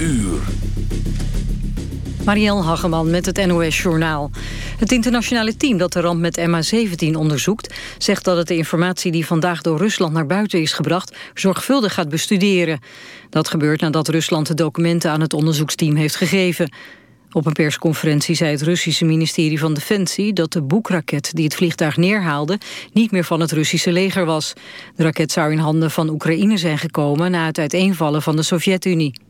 uur. Marielle Hageman met het NOS Journaal. Het internationale team dat de ramp met MH17 onderzoekt... zegt dat het de informatie die vandaag door Rusland naar buiten is gebracht... zorgvuldig gaat bestuderen. Dat gebeurt nadat Rusland de documenten aan het onderzoeksteam heeft gegeven. Op een persconferentie zei het Russische ministerie van Defensie... dat de boekraket die het vliegtuig neerhaalde... niet meer van het Russische leger was. De raket zou in handen van Oekraïne zijn gekomen... na het uiteenvallen van de Sovjet-Unie.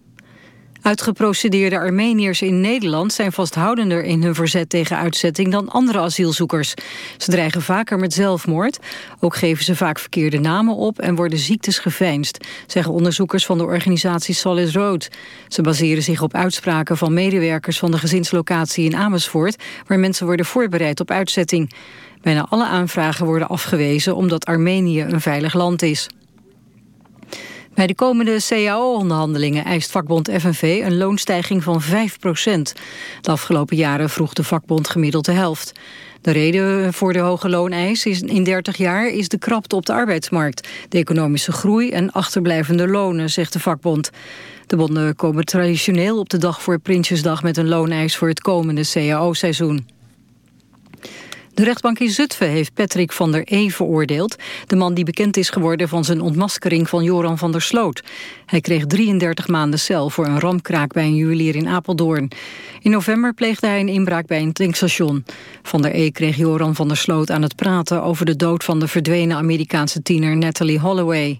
Uitgeprocedeerde Armeniërs in Nederland zijn vasthoudender in hun verzet tegen uitzetting dan andere asielzoekers. Ze dreigen vaker met zelfmoord. Ook geven ze vaak verkeerde namen op en worden ziektes geveinsd, zeggen onderzoekers van de organisatie Solid Road. Ze baseren zich op uitspraken van medewerkers van de gezinslocatie in Amersfoort, waar mensen worden voorbereid op uitzetting. Bijna alle aanvragen worden afgewezen omdat Armenië een veilig land is. Bij de komende CAO-onderhandelingen eist vakbond FNV een loonstijging van 5 procent. De afgelopen jaren vroeg de vakbond gemiddeld de helft. De reden voor de hoge looneis is in 30 jaar is de krapte op de arbeidsmarkt, de economische groei en achterblijvende lonen, zegt de vakbond. De bonden komen traditioneel op de dag voor Prinsjesdag met een looneis voor het komende CAO-seizoen. De rechtbank in Zutphen heeft Patrick van der E. veroordeeld... de man die bekend is geworden van zijn ontmaskering van Joran van der Sloot. Hij kreeg 33 maanden cel voor een ramkraak bij een juwelier in Apeldoorn. In november pleegde hij een inbraak bij een tankstation. Van der E. kreeg Joran van der Sloot aan het praten... over de dood van de verdwenen Amerikaanse tiener Natalie Holloway.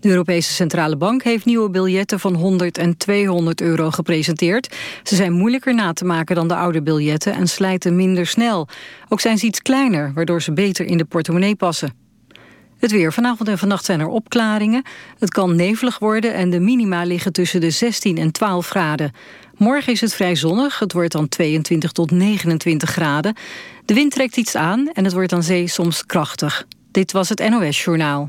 De Europese Centrale Bank heeft nieuwe biljetten van 100 en 200 euro gepresenteerd. Ze zijn moeilijker na te maken dan de oude biljetten en slijten minder snel. Ook zijn ze iets kleiner, waardoor ze beter in de portemonnee passen. Het weer. Vanavond en vannacht zijn er opklaringen. Het kan nevelig worden en de minima liggen tussen de 16 en 12 graden. Morgen is het vrij zonnig. Het wordt dan 22 tot 29 graden. De wind trekt iets aan en het wordt aan zee soms krachtig. Dit was het NOS Journaal.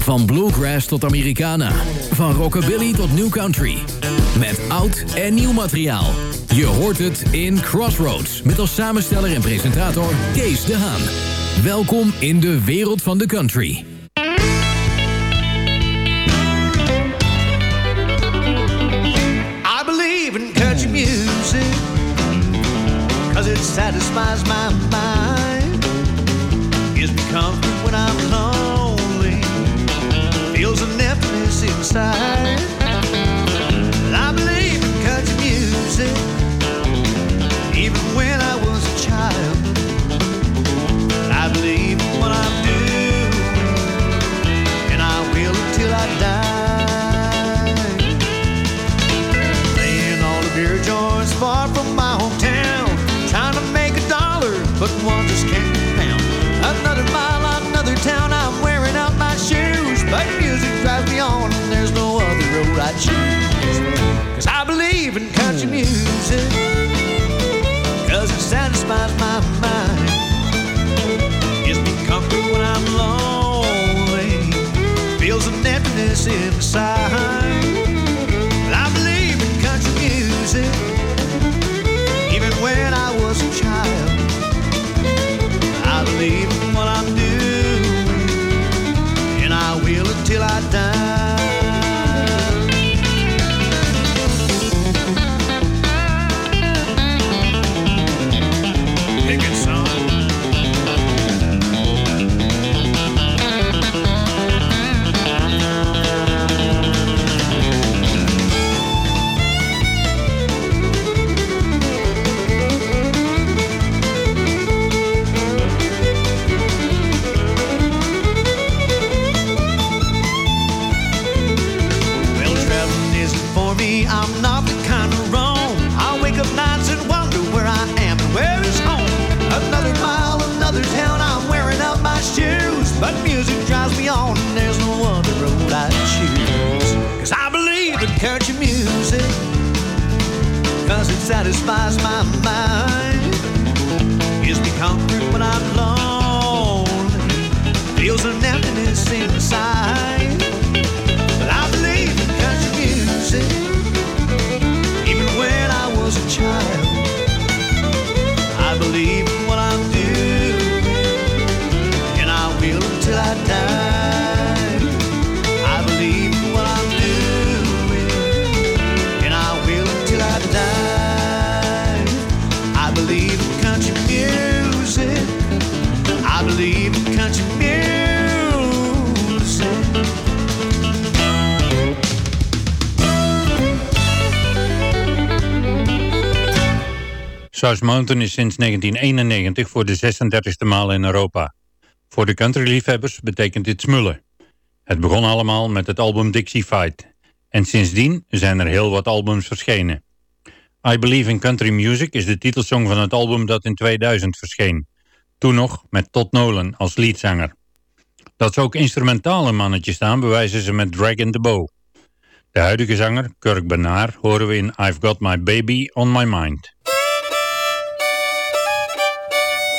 Van bluegrass tot Americana. Van rockabilly tot new country. Met oud en nieuw materiaal. Je hoort het in Crossroads. Met als samensteller en presentator Kees de Haan. Welkom in de wereld van de country. I believe in country music Cause it satisfies my mind Gives me side. I'm not the kind of wrong. I wake up nights and wonder where I am and where is home. Another mile, another town, I'm wearing out my shoes. But music drives me on, and there's no other road I choose. Cause I believe in country music, cause it satisfies my mind. Gives me comfort when I'm alone. feels an emptiness inside. South Mountain is sinds 1991 voor de 36e maal in Europa. Voor de countryliefhebbers betekent dit smullen. Het begon allemaal met het album Dixie Fight. En sindsdien zijn er heel wat albums verschenen. I Believe in Country Music is de titelsong van het album dat in 2000 verscheen. Toen nog met Todd Nolan als leadzanger. Dat ze ook instrumentale mannetjes staan bewijzen ze met Drag the Bow. De huidige zanger, Kirk Bernard, horen we in I've Got My Baby on My Mind.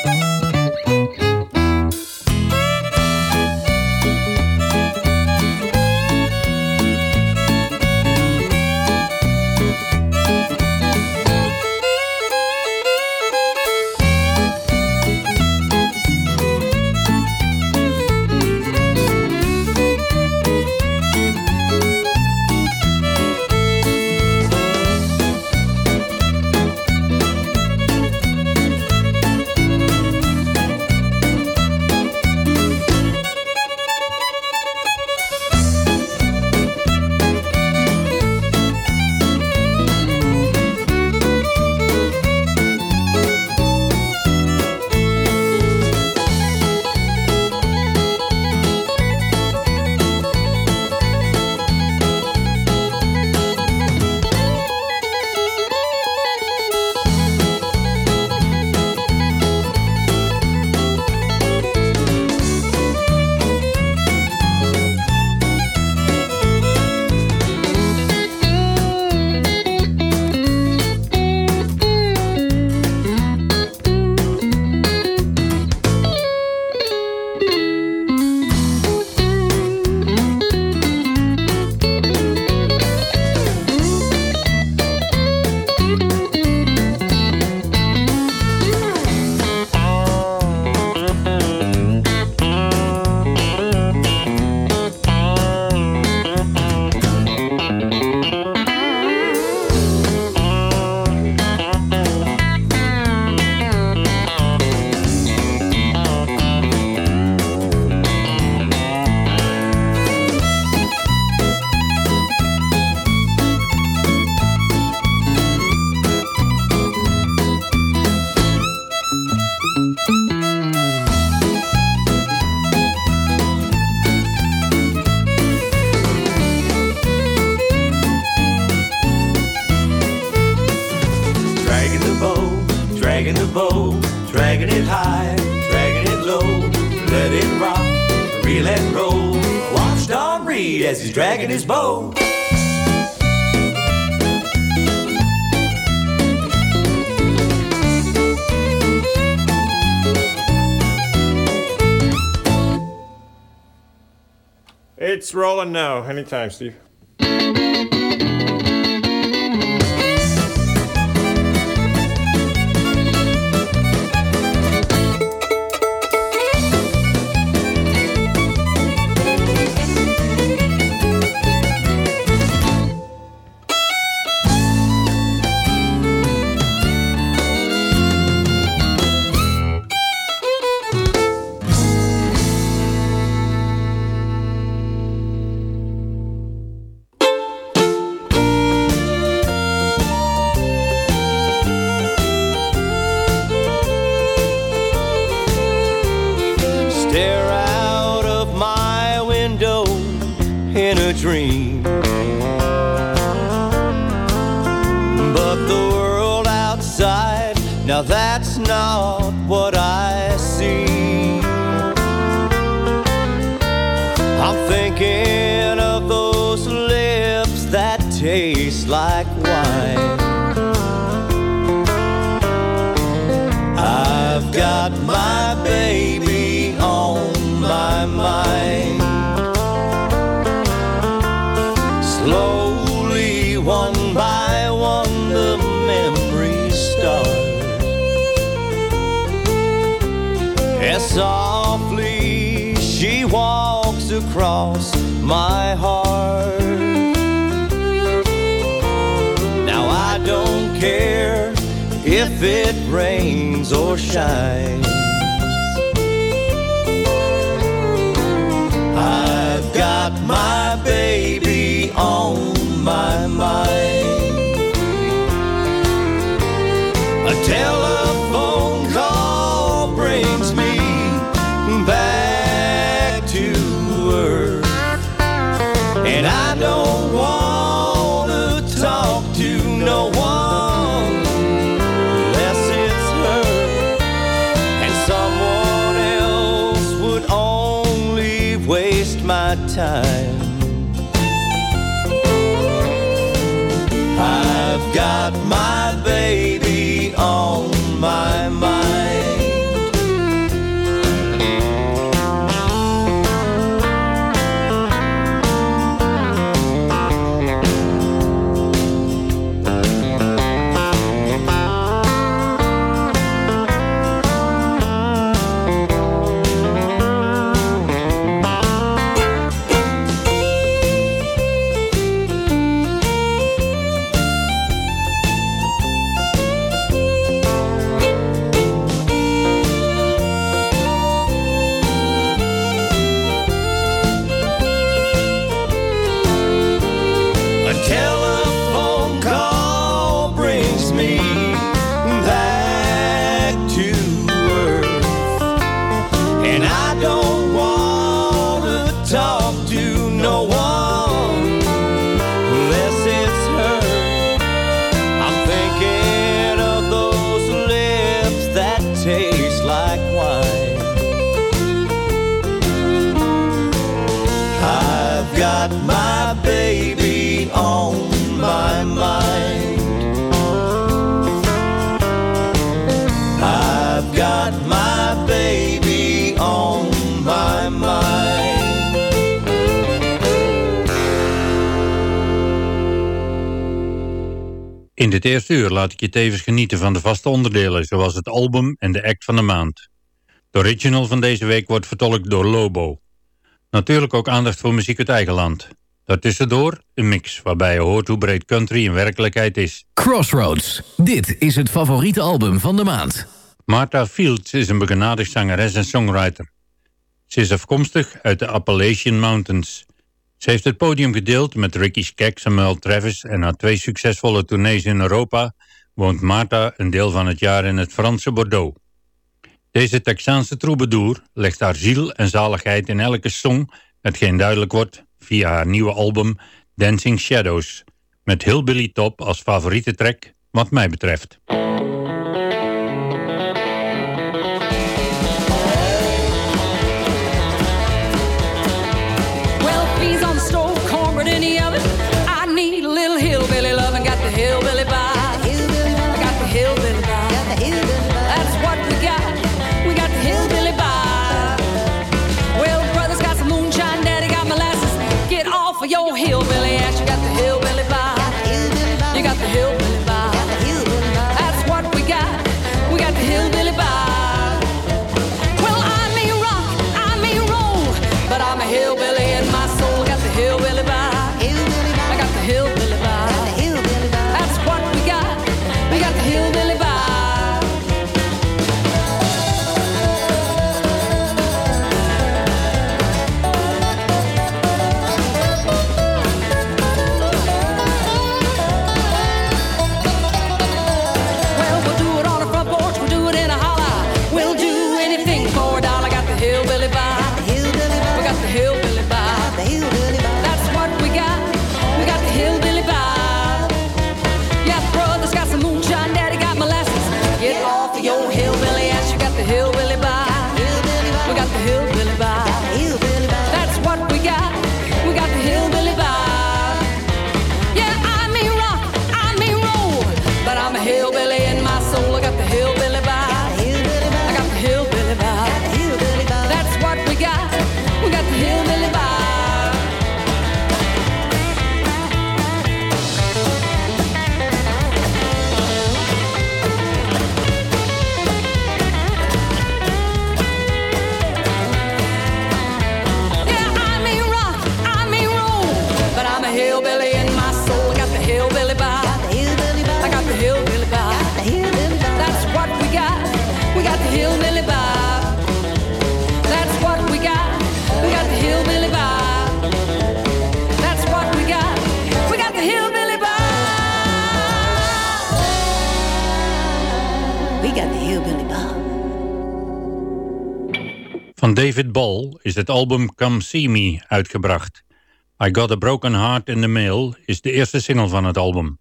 Música dragging the bow, dragging it high, dragging it low. Let it rock, reel and roll. Watch Don Reed as he's dragging his bow. It's rolling now. Anytime, Steve. Softly she walks across my heart. Now I don't care if it rains or shines. I've got my baby on my mind. A telephone my time. I've got my got my baby on my mind. I've got my baby on my mind. In dit eerste uur laat ik je tevens genieten van de vaste onderdelen, zoals het album en de act van de maand. De original van deze week wordt vertolkt door Lobo. Natuurlijk ook aandacht voor muziek uit eigen land. Daartussendoor een mix, waarbij je hoort hoe breed country in werkelijkheid is. Crossroads. Dit is het favoriete album van de maand. Martha Fields is een begenadigd zangeres en songwriter. Ze is afkomstig uit de Appalachian Mountains. Ze heeft het podium gedeeld met Ricky Skaggs en Mel Travis... en na twee succesvolle tournees in Europa... woont Martha een deel van het jaar in het Franse Bordeaux. Deze Texaanse troubadour legt haar ziel en zaligheid in elke song... hetgeen duidelijk wordt via haar nieuwe album Dancing Shadows... met Hillbilly Top als favoriete track wat mij betreft. David Ball is het album Come See Me uitgebracht. I Got a Broken Heart in the Mail is de eerste single van het album.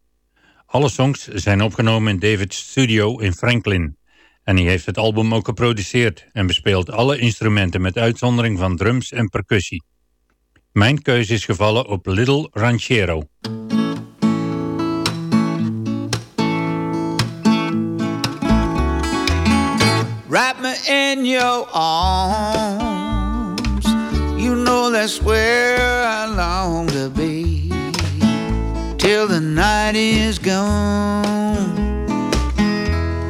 Alle songs zijn opgenomen in David's studio in Franklin. En hij heeft het album ook geproduceerd en bespeelt alle instrumenten met uitzondering van drums en percussie. Mijn keuze is gevallen op Little Ranchero. Wrap me in your arms. You know that's where I long to be. Till the night is gone.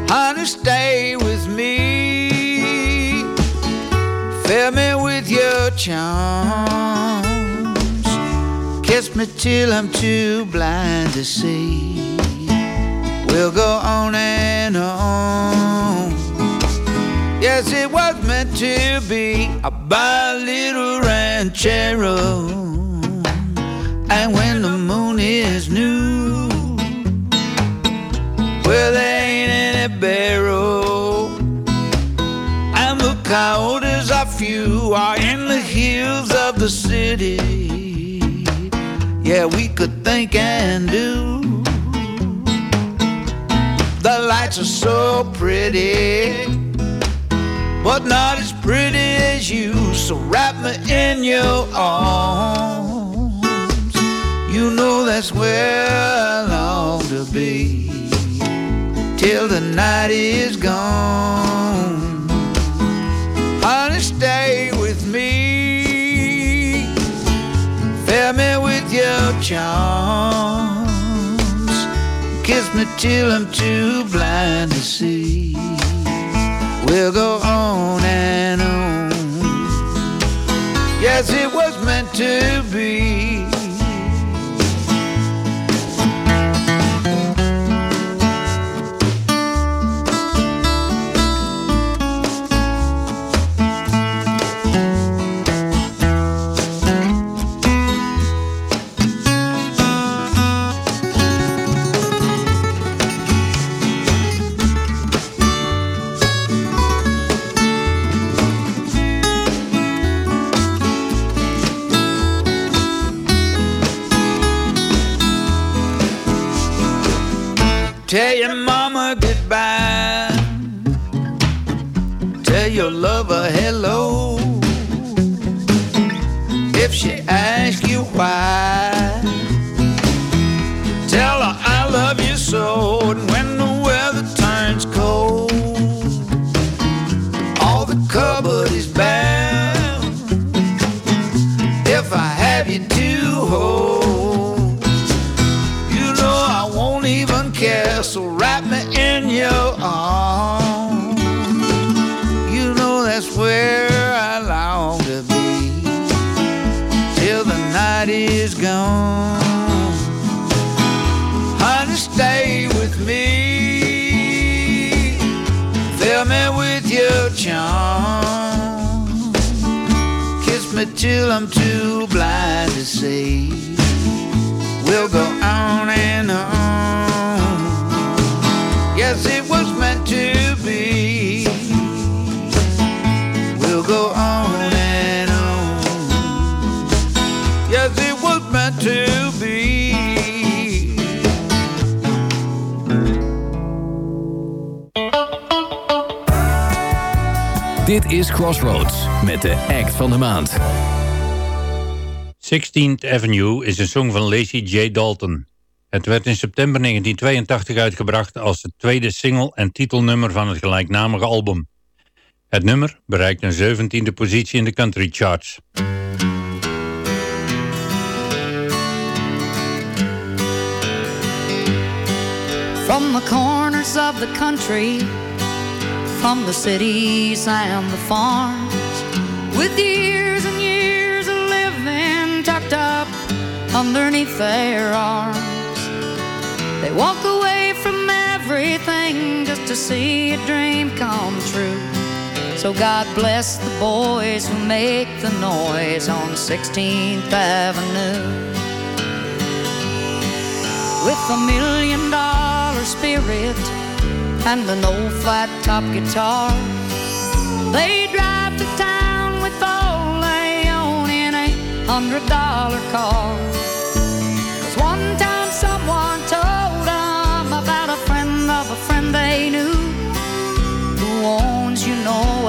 Honey, stay with me. Fill me with your charms. Kiss me till I'm too blind to see. We'll go on and on. Yes, it was meant to be a little ranchero. And when the moon is new, well, there ain't any barrel. And the coyotes are few are in the hills of the city. Yeah, we could think and do. The lights are so pretty but not as pretty as you. So wrap me in your arms. You know that's where I long to be till the night is gone. Honey, stay with me. Fill me with your charms. Kiss me till I'm too blind to see. We'll go on and on. Yes, it was meant to be. Dit is Crossroads met de act van de maand. 16th Avenue is een song van Lacey J. Dalton. Het werd in september 1982 uitgebracht als het tweede single en titelnummer van het gelijknamige album. Het nummer bereikt een 17e positie in de country charts. From the corners of the country, from the cities and the farms, with years and years of living tucked up underneath their arms. They walk away from everything just to see a dream come true. So God bless the boys who make the noise on 16th Avenue. With a million dollar spirit and an old flat top guitar. They drive to town with old Leon in a hundred dollar car. Cause one time someone told them about a friend of a friend they knew who owns, you know.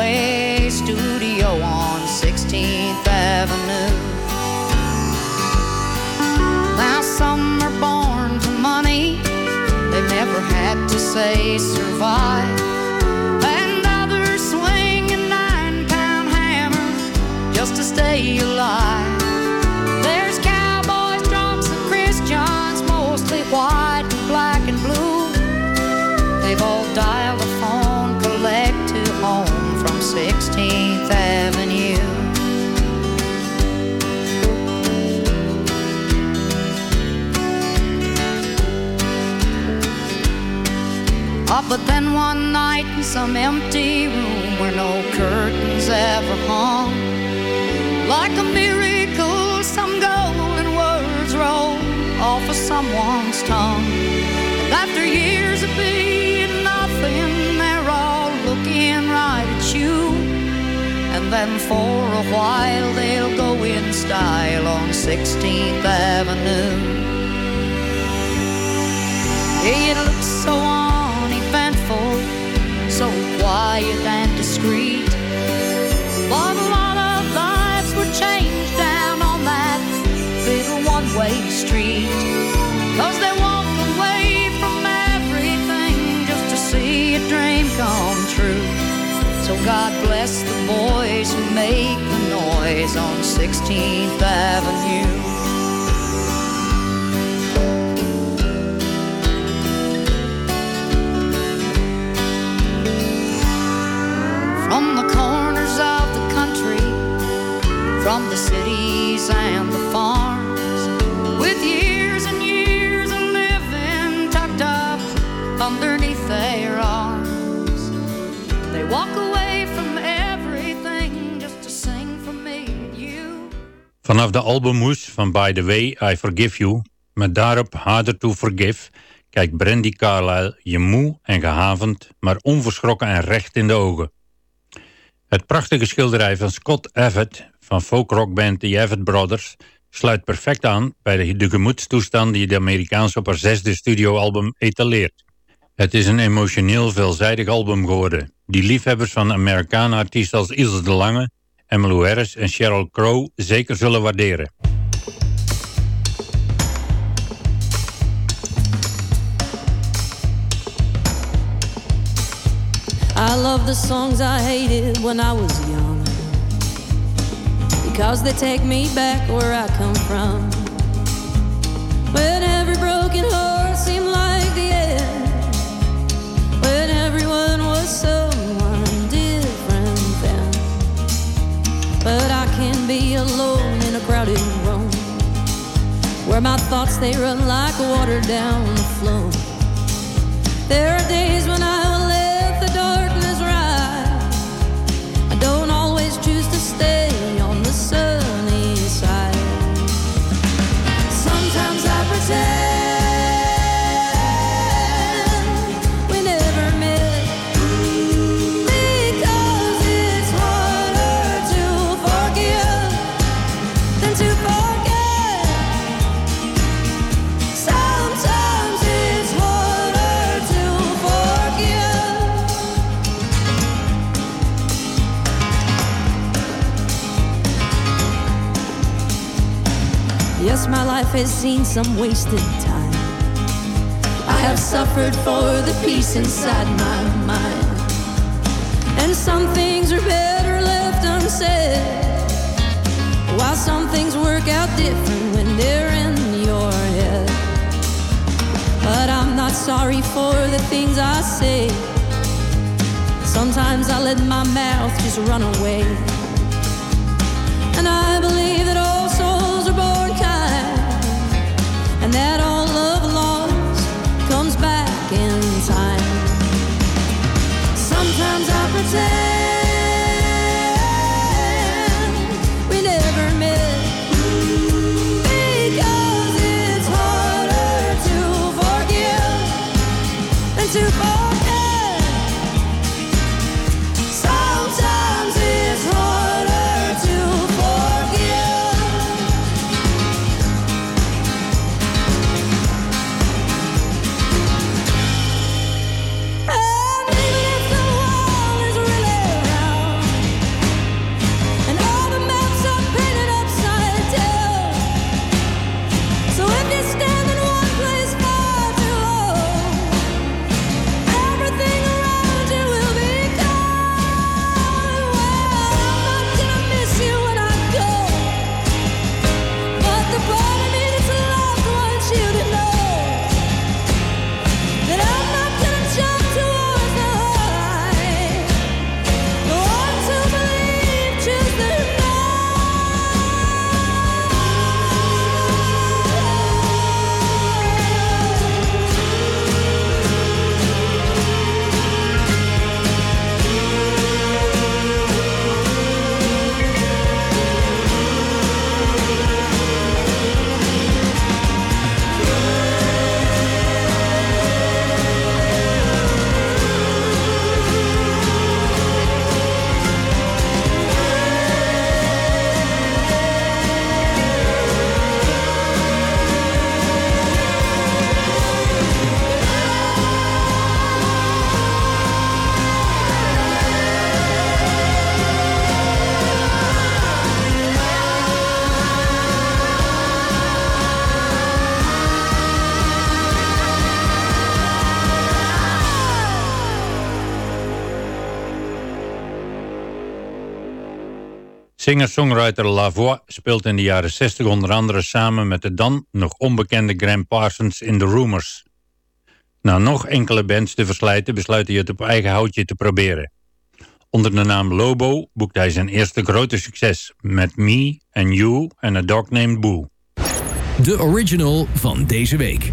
Say survive. And others swing a nine pound hammer just to stay alive. But then one night in some empty room where no curtains ever hung, like a miracle, some golden words roll off of someone's tongue. And after years of being nothing, they're all looking right at you. And then for a while they'll go in style on 16th Avenue. It quiet and discreet. But a lot of lives were changed down on that little one-way street. Cause they walk away from everything just to see a dream come true. So God bless the boys who make the noise on 16th Avenue. From the cities and the farms, with years and years of living tucked up underneath their arms, they walk away from everything just to sing for me you. Vanaf de albumhoes van By the Way, I Forgive You, met daarop Harder to Forgive, kijkt Brandy Carlile je moe en gehavend, maar onverschrokken en recht in de ogen. Het prachtige schilderij van Scott Evett van folkrockband The Evett Brothers sluit perfect aan bij de, de gemoedstoestand die de Amerikaanse op haar zesde studioalbum etaleert. Het is een emotioneel veelzijdig album geworden, die liefhebbers van Amerikaanse artiesten als Ilse de Lange, Emmylou Harris en Sheryl Crow zeker zullen waarderen. I love the songs I hated when I was young because they take me back where I come from. When every broken heart seemed like the end, when everyone was someone different then. But I can be alone in a crowded room where my thoughts they run like water down the flow. There are days when I life has seen some wasted time. I have suffered for the peace inside my mind. And some things are better left unsaid. While some things work out different when they're in your head. But I'm not sorry for the things I say. Sometimes I let my mouth just run away. Singer-songwriter Lavoie speelt in de jaren 60 onder andere samen met de dan nog onbekende Graham Parsons in The Rumors. Na nog enkele bands te verslijten besluit hij het op eigen houtje te proberen. Onder de naam Lobo boekt hij zijn eerste grote succes met Me and You and A Dog Named Boo. De original van deze week.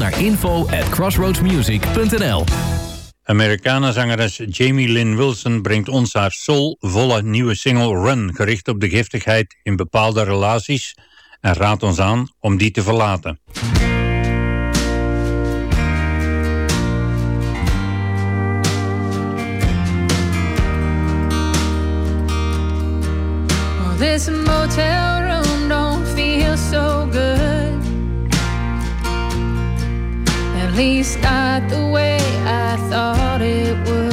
naar info at crossroadsmusic.nl Amerikaanse zangeres Jamie Lynn Wilson brengt ons haar soulvolle nieuwe single Run... gericht op de giftigheid in bepaalde relaties... en raadt ons aan om die te verlaten. This motel at least not the way I thought it would.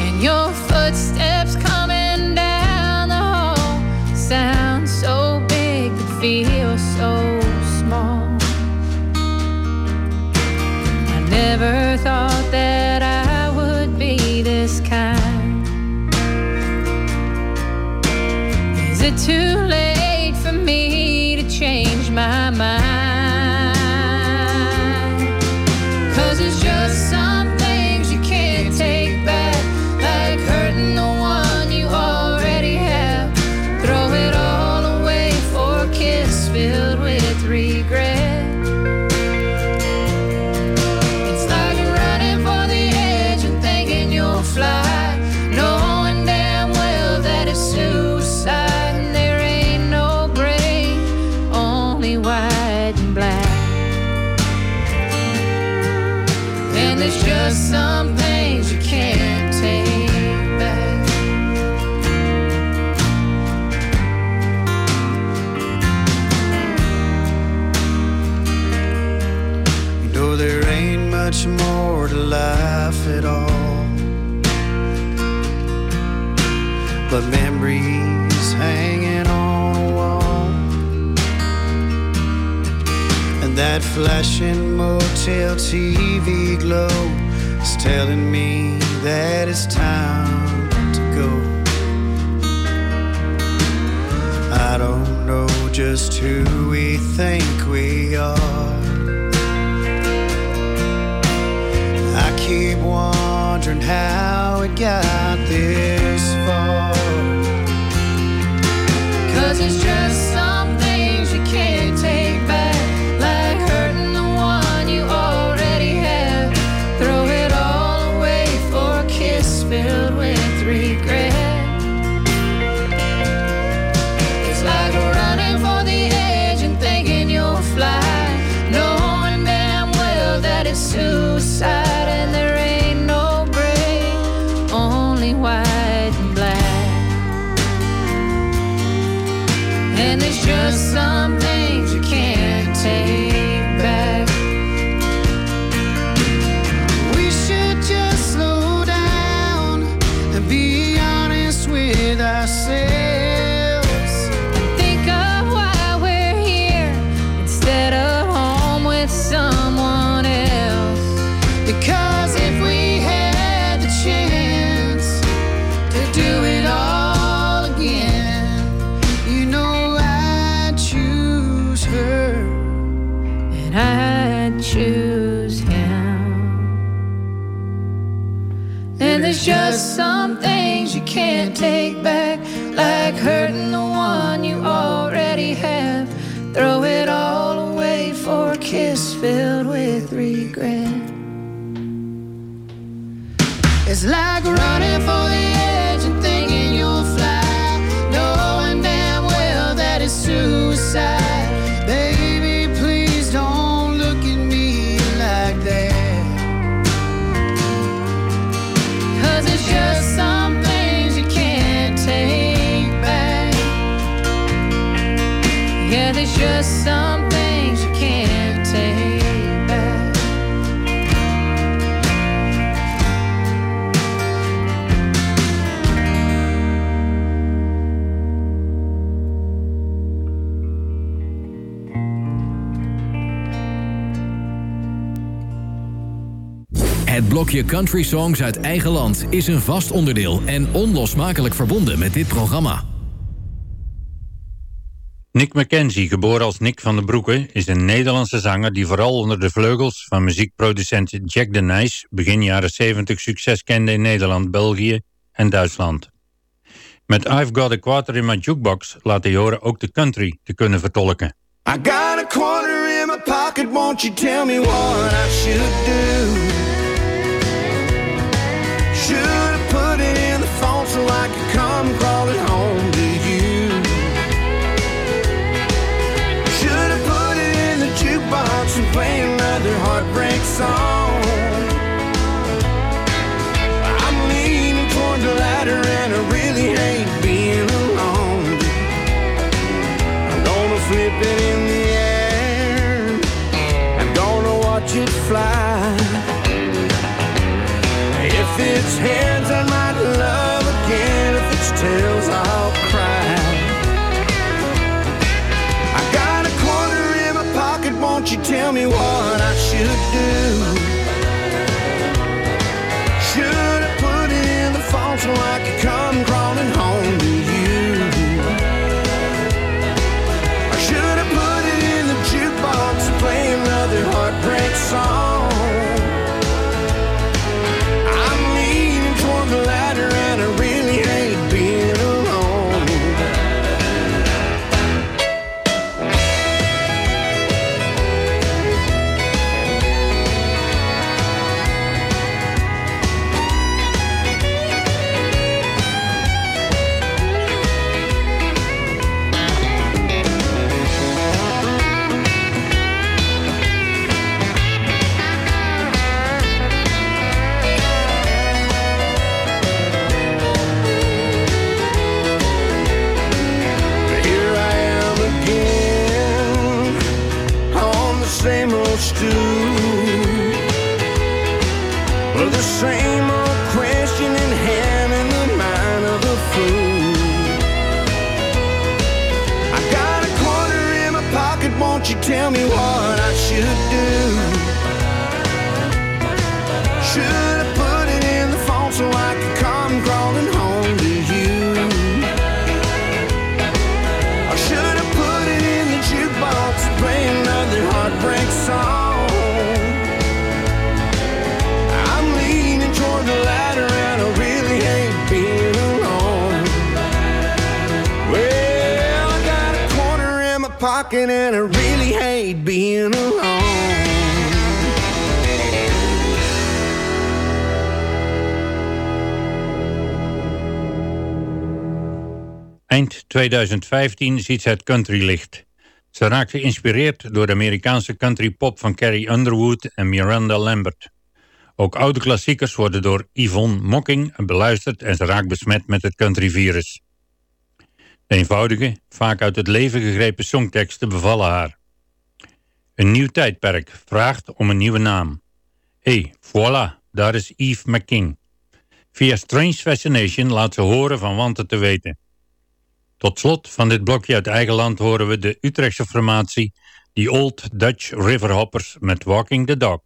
And your footsteps coming down the hall sound so big but feel so small. I never thought that I would be this kind. Is it too late for me to change my? some things you can't take back. You know, there ain't much more to life at all. But memories hanging on a wall. And that flashing motel TV glow is telling me that it's time to go. I don't know just who we think we are. I keep wondering how it got this far. Cause it's just secret. It's like. Blokje Country Songs uit eigen land is een vast onderdeel en onlosmakelijk verbonden met dit programma. Nick McKenzie, geboren als Nick van den Broeke, is een Nederlandse zanger die vooral onder de vleugels van muziekproducent Jack de Nijs begin jaren 70 succes kende in Nederland, België en Duitsland. Met I've Got a Quarter in My Jukebox laat hij horen ook de country te kunnen vertolken. I got a quarter in my pocket, won't you tell me what I should do? Should I put it in the phone so I can Eind 2015 ziet ze het countrylicht. Ze raakt geïnspireerd door de Amerikaanse countrypop van Carrie Underwood en Miranda Lambert. Ook oude klassiekers worden door Yvonne Mocking beluisterd en ze raakt besmet met het countryvirus. De eenvoudige, vaak uit het leven gegrepen songteksten bevallen haar. Een nieuw tijdperk vraagt om een nieuwe naam. Hé, hey, voilà, daar is Eve McKing. Via Strange Fascination laat ze horen van wanten te weten. Tot slot van dit blokje uit eigen land horen we de Utrechtse formatie... die Old Dutch River Hoppers met Walking the Dog.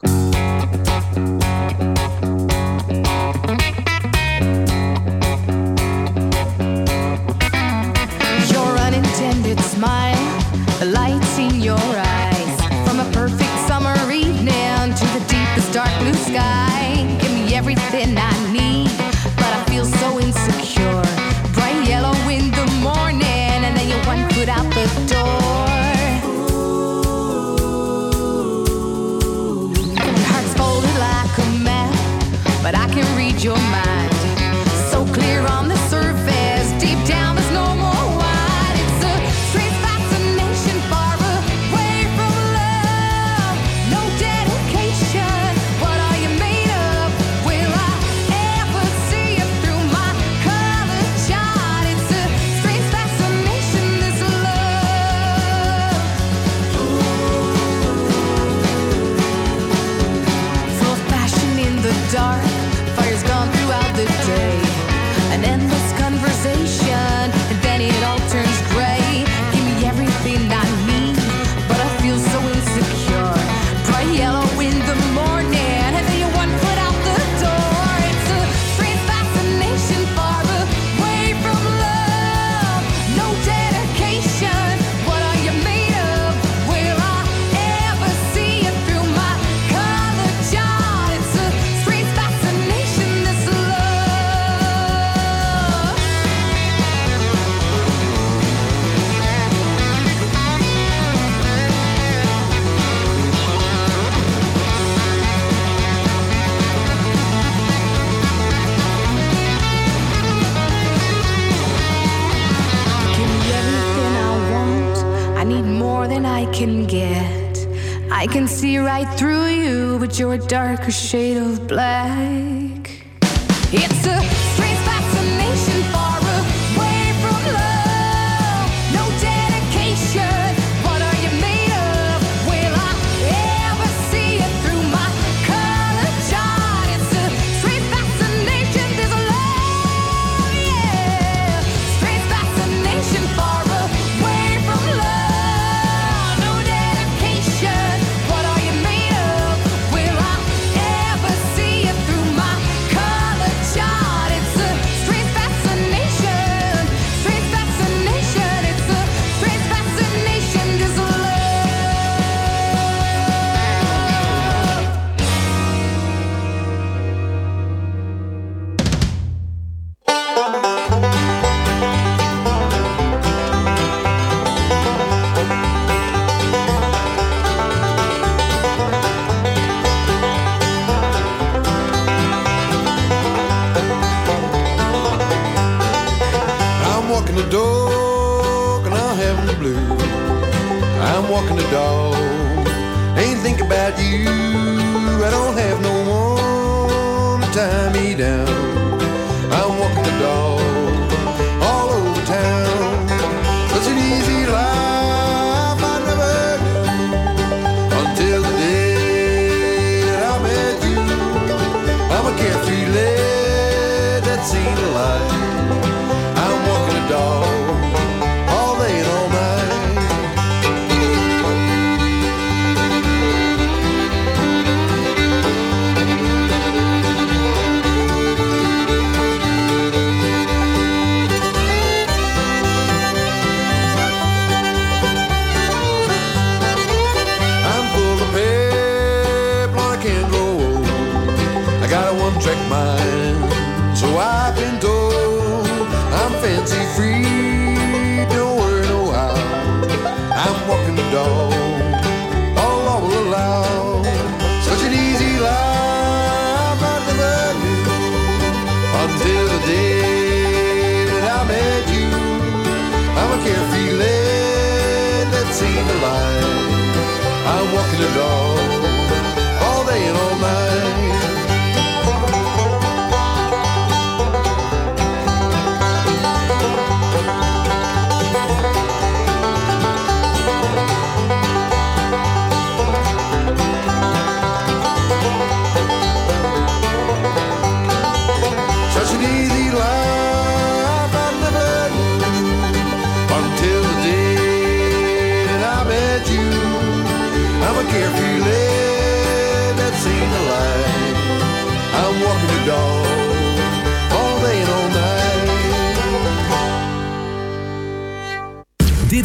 like a shade of dog. Ain't think about you.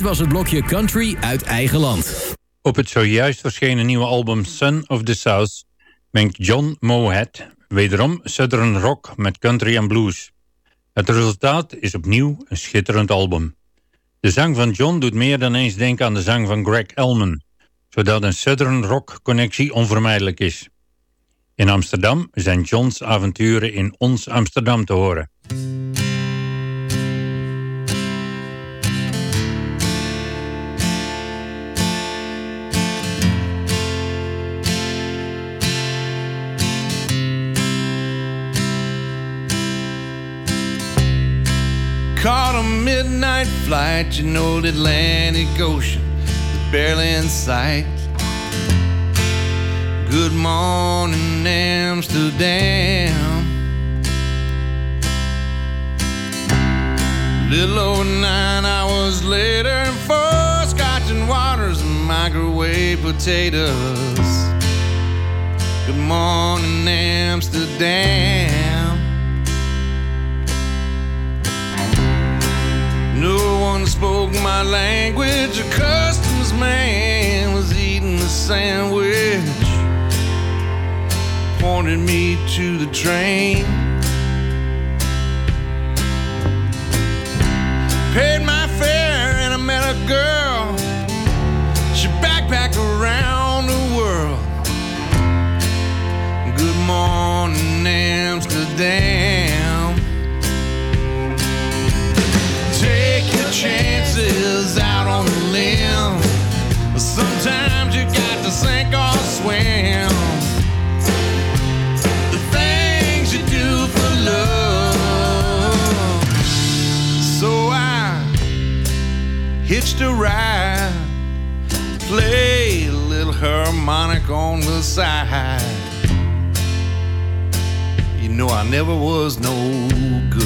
Was het blokje Country uit eigen land. Op het zojuist verschenen nieuwe album Son of the South mengt John Mohat wederom Southern Rock met country en blues. Het resultaat is opnieuw een schitterend album. De zang van John doet meer dan eens denken aan de zang van Greg Elman, zodat een Southern Rock connectie onvermijdelijk is. In Amsterdam zijn John's avonturen in Ons Amsterdam te horen. Midnight flight, you know the Atlantic Ocean barely in sight. Good morning, Amsterdam. Little over nine hours later, four scotch and waters and microwave potatoes. Good morning, Amsterdam. No one spoke my language. A customs man was eating a sandwich. Pointed me to the train. Paid my fare and I met a girl. She backpacked around the world. Good morning, Amsterdam. A ride, play a little harmonic on the side. You know I never was no good.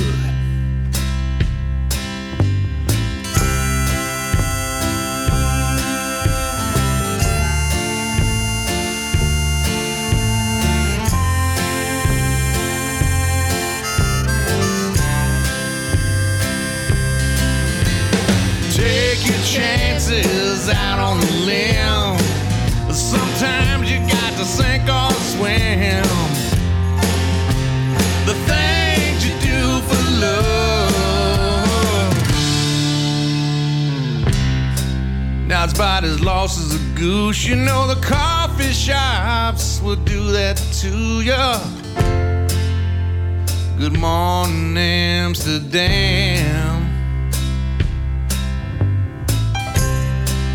Out on the limb. Sometimes you got to sink or swim. The things you do for love. Now it's about as lost as a goose. You know the coffee shops will do that to you. Good morning, Amsterdam.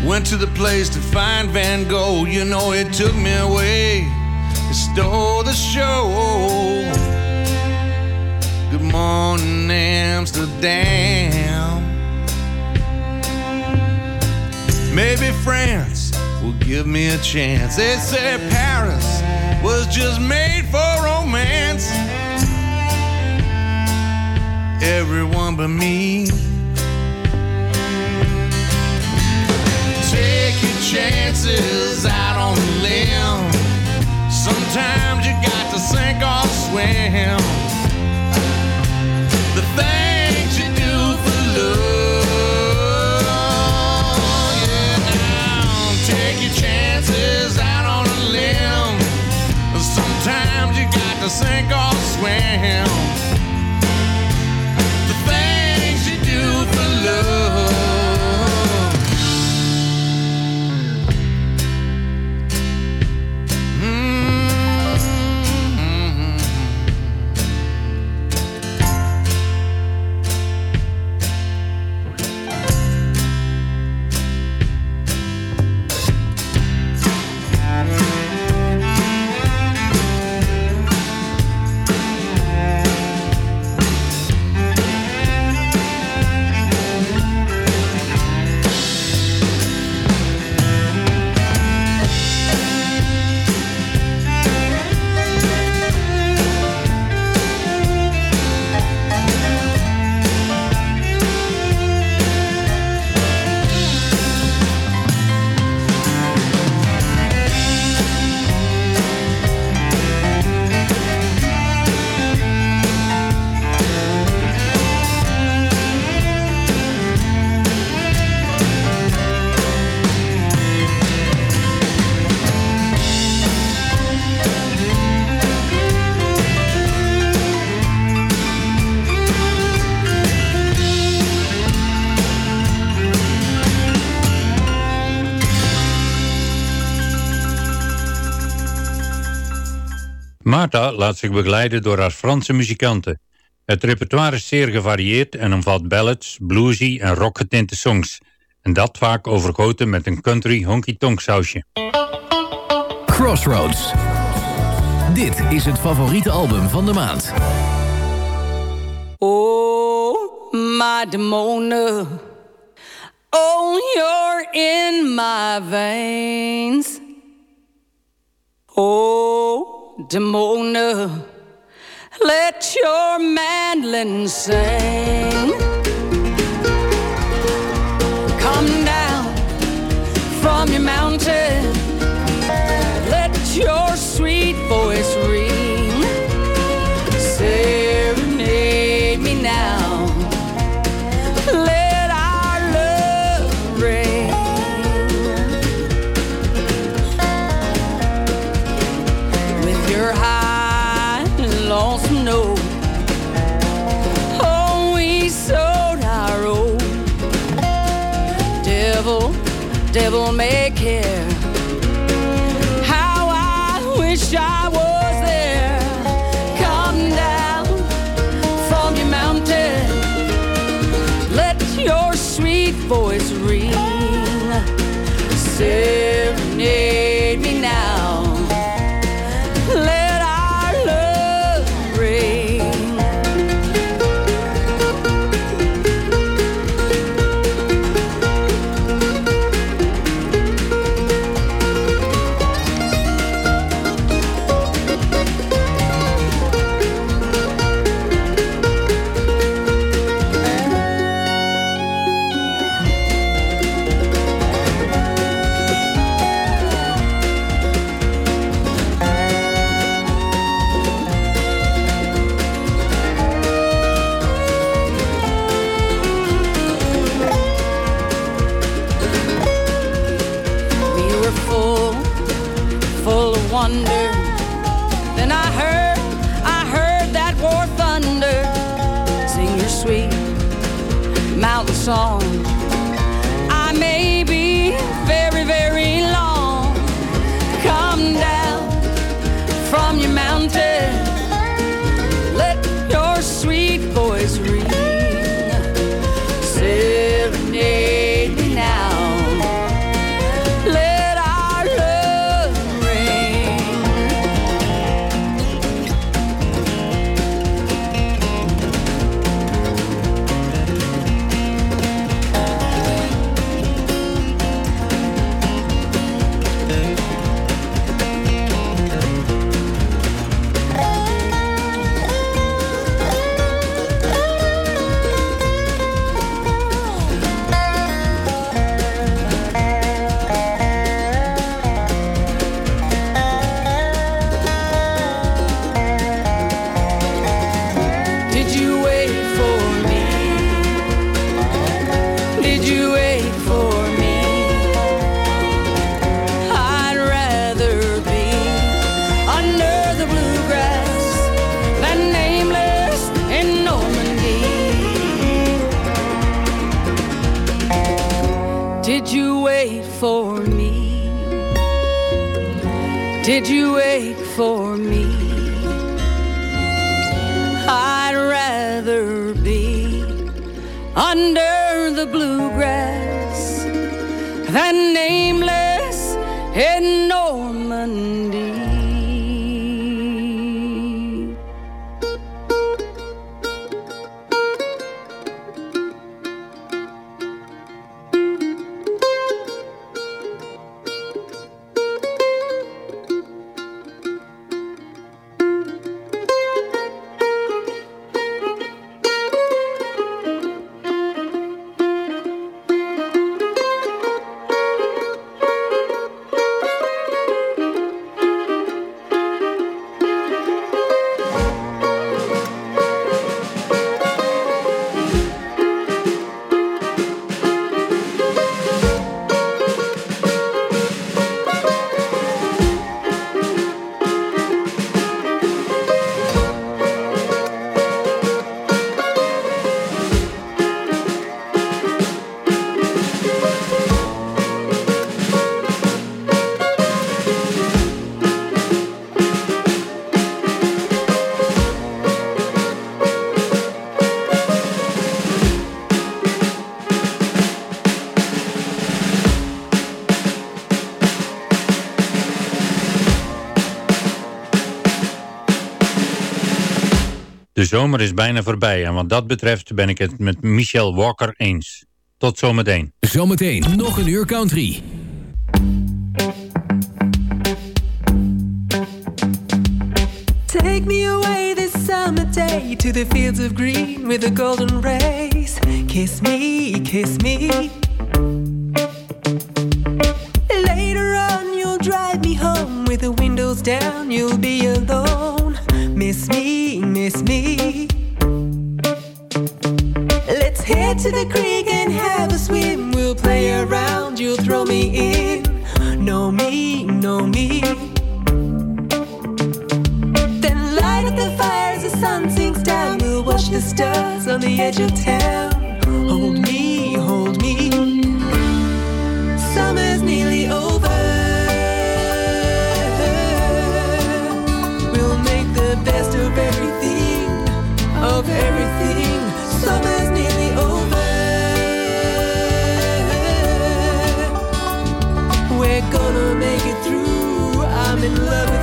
Went to the place to find Van Gogh. You know, it took me away. It stole the show. Good morning, Amsterdam. Maybe France will give me a chance. They say Paris was just made for romance. Everyone but me. hand. Martha laat zich begeleiden door haar Franse muzikanten. Het repertoire is zeer gevarieerd en omvat ballads, bluesy en rockgetinte songs. En dat vaak overgoten met een country honky-tonk sausje. Crossroads. Dit is het favoriete album van de maand. Oh, my Demona. Oh, you're in my veins. Oh, Demona. Let your mandolin sing. Devil may for me? I'd rather be under the bluegrass than nameless in Normandy. Zomer is bijna voorbij en wat dat betreft ben ik het met Michelle Walker eens. Tot zometeen. Zometeen nog een uur country. Take me away this summer day to the fields of green with the golden rays. Kiss me, kiss me. To the creek and have a swim. We'll play around. You'll throw me in. Know me, know me. Then light up the fire as the sun sinks down. We'll watch the stars on the edge of town. Hold me, hold me. Summer's nearly over. We'll make the best of everything, of everything. Love